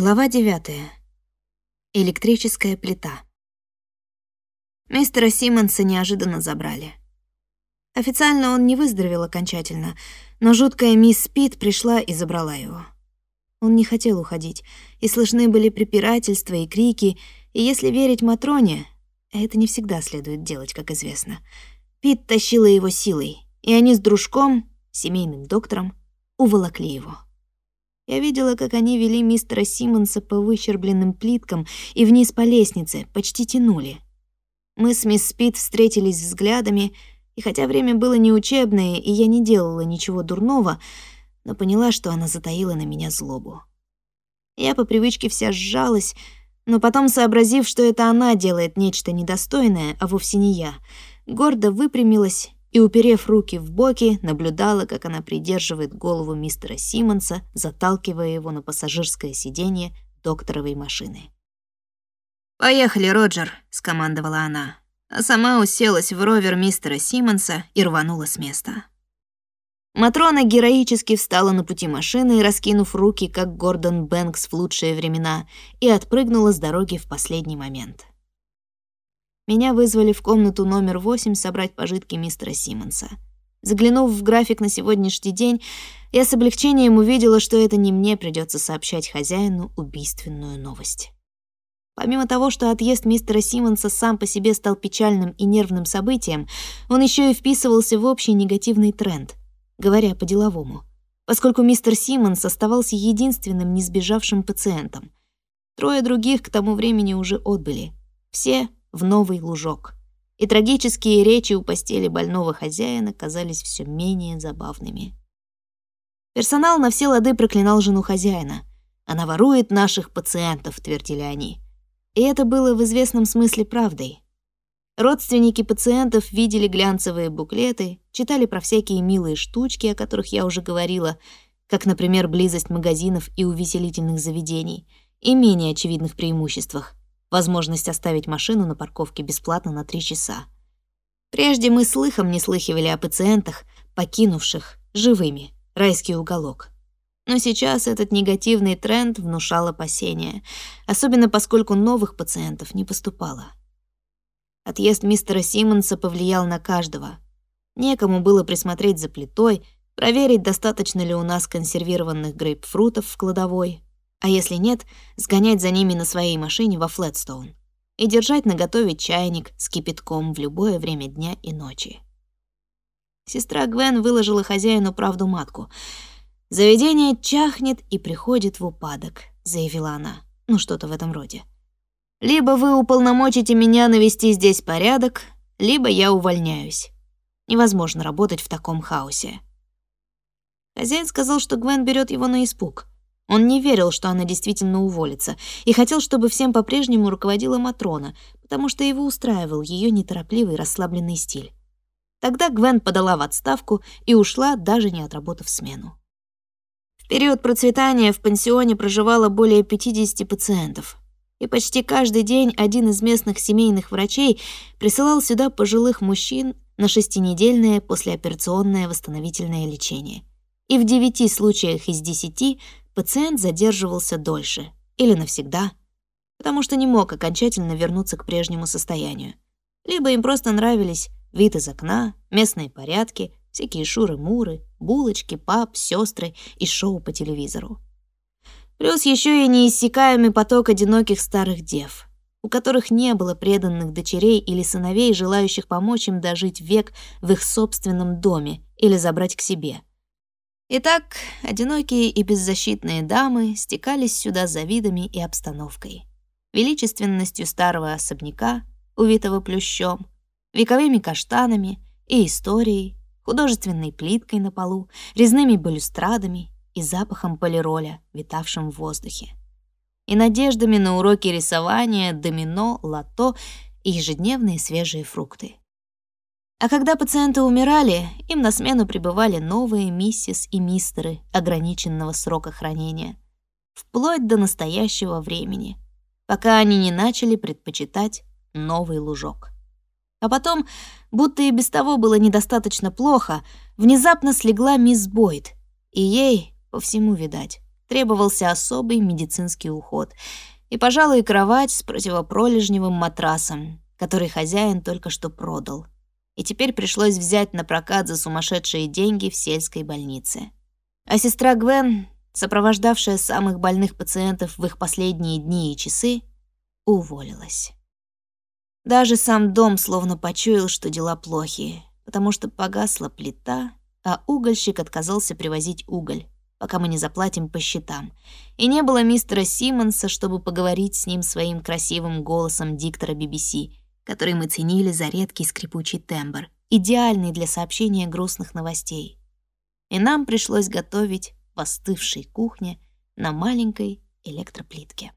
Глава девятая. Электрическая плита. Мистера Симмонса неожиданно забрали. Официально он не выздоровел окончательно, но жуткая мисс Пит пришла и забрала его. Он не хотел уходить, и слышны были препирательства и крики, и если верить Матроне, это не всегда следует делать, как известно, Пит тащила его силой, и они с дружком, семейным доктором, уволокли его. Я видела, как они вели мистера Симмонса по выщербленным плиткам и вниз по лестнице, почти тянули. Мы с мисс Спит встретились взглядами, и хотя время было неучебное, и я не делала ничего дурного, но поняла, что она затаила на меня злобу. Я по привычке вся сжалась, но потом, сообразив, что это она делает нечто недостойное, а вовсе не я, гордо выпрямилась и, уперев руки в боки, наблюдала, как она придерживает голову мистера Симмонса, заталкивая его на пассажирское сиденье докторовой машины. «Поехали, Роджер», — скомандовала она, а сама уселась в ровер мистера Симмонса и рванула с места. Матрона героически встала на пути машины, раскинув руки, как Гордон Бэнкс в лучшие времена, и отпрыгнула с дороги в последний момент. Меня вызвали в комнату номер восемь собрать пожитки мистера Симмонса. Заглянув в график на сегодняшний день, я с облегчением увидела, что это не мне придется сообщать хозяину убийственную новость. Помимо того, что отъезд мистера Симмонса сам по себе стал печальным и нервным событием, он еще и вписывался в общий негативный тренд, говоря по-деловому, поскольку мистер Симмонс оставался единственным не сбежавшим пациентом. Трое других к тому времени уже отбыли. Все в новый лужок. И трагические речи у постели больного хозяина казались все менее забавными. Персонал на все лады проклинал жену хозяина. «Она ворует наших пациентов», — твердили они. И это было в известном смысле правдой. Родственники пациентов видели глянцевые буклеты, читали про всякие милые штучки, о которых я уже говорила, как, например, близость магазинов и увеселительных заведений, и менее очевидных преимуществах, возможность оставить машину на парковке бесплатно на три часа. Прежде мы слыхом не слыхивали о пациентах, покинувших живыми райский уголок. Но сейчас этот негативный тренд внушал опасения, особенно поскольку новых пациентов не поступало. Отъезд мистера Симмонса повлиял на каждого. Некому было присмотреть за плитой, проверить, достаточно ли у нас консервированных грейпфрутов в кладовой, а если нет, сгонять за ними на своей машине во Флетстоун и держать наготове чайник с кипятком в любое время дня и ночи. Сестра Гвен выложила хозяину правду матку. «Заведение чахнет и приходит в упадок», — заявила она. Ну, что-то в этом роде. «Либо вы уполномочите меня навести здесь порядок, либо я увольняюсь. Невозможно работать в таком хаосе». Хозяин сказал, что Гвен берет его на испуг. Он не верил, что она действительно уволится, и хотел, чтобы всем по-прежнему руководила Матрона, потому что его устраивал ее неторопливый расслабленный стиль. Тогда Гвен подала в отставку и ушла, даже не отработав смену. В период процветания в пансионе проживало более 50 пациентов, и почти каждый день один из местных семейных врачей присылал сюда пожилых мужчин на шестинедельное послеоперационное восстановительное лечение. И в девяти случаях из десяти пациент задерживался дольше или навсегда, потому что не мог окончательно вернуться к прежнему состоянию. Либо им просто нравились вид из окна, местные порядки, всякие шуры-муры, булочки, пап, сестры и шоу по телевизору. Плюс еще и неиссякаемый поток одиноких старых дев, у которых не было преданных дочерей или сыновей, желающих помочь им дожить век в их собственном доме или забрать к себе — Итак, одинокие и беззащитные дамы стекались сюда за видами и обстановкой. Величественностью старого особняка, увитого плющом, вековыми каштанами и историей, художественной плиткой на полу, резными балюстрадами и запахом полироля, витавшим в воздухе. И надеждами на уроки рисования, домино, лото и ежедневные свежие фрукты. А когда пациенты умирали, им на смену прибывали новые миссис и мистеры ограниченного срока хранения, вплоть до настоящего времени, пока они не начали предпочитать новый лужок. А потом, будто и без того было недостаточно плохо, внезапно слегла мисс Бойд, и ей, по всему видать, требовался особый медицинский уход и, пожалуй, кровать с противопролежневым матрасом, который хозяин только что продал. И теперь пришлось взять на прокат за сумасшедшие деньги в сельской больнице. А сестра Гвен, сопровождавшая самых больных пациентов в их последние дни и часы, уволилась. Даже сам дом словно почуял, что дела плохие, потому что погасла плита, а угольщик отказался привозить уголь, пока мы не заплатим по счетам. И не было мистера Симмонса, чтобы поговорить с ним своим красивым голосом диктора BBC, который мы ценили за редкий скрипучий тембр, идеальный для сообщения грустных новостей. И нам пришлось готовить в остывшей кухне на маленькой электроплитке.